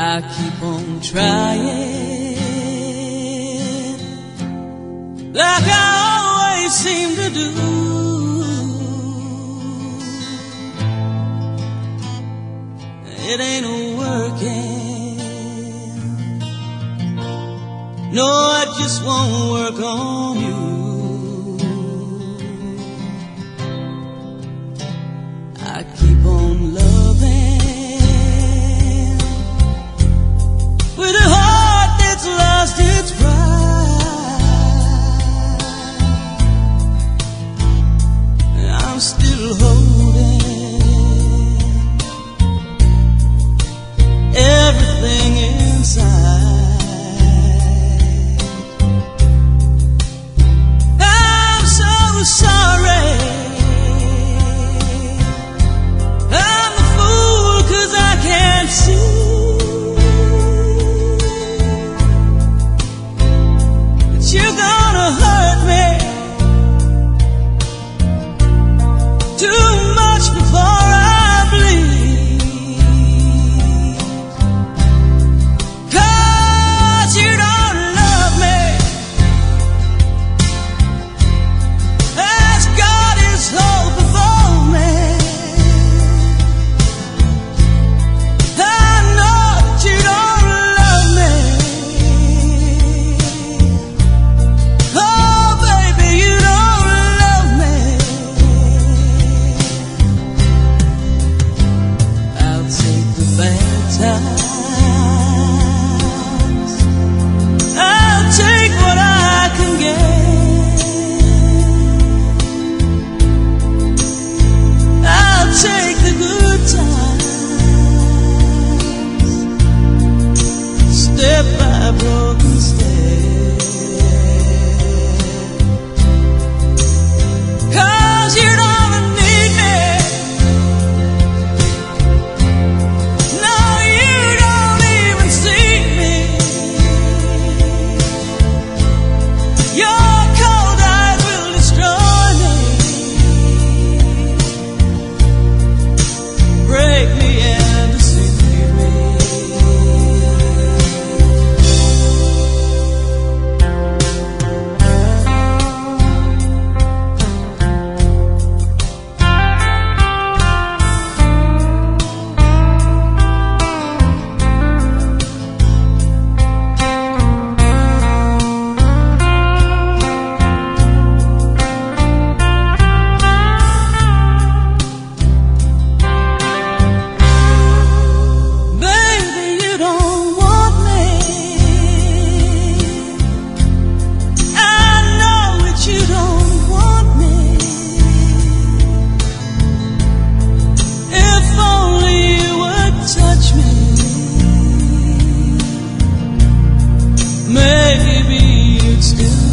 I keep on trying like I always seem to do. It ain't working. No, I just won't work on you. I keep on loving. it's new.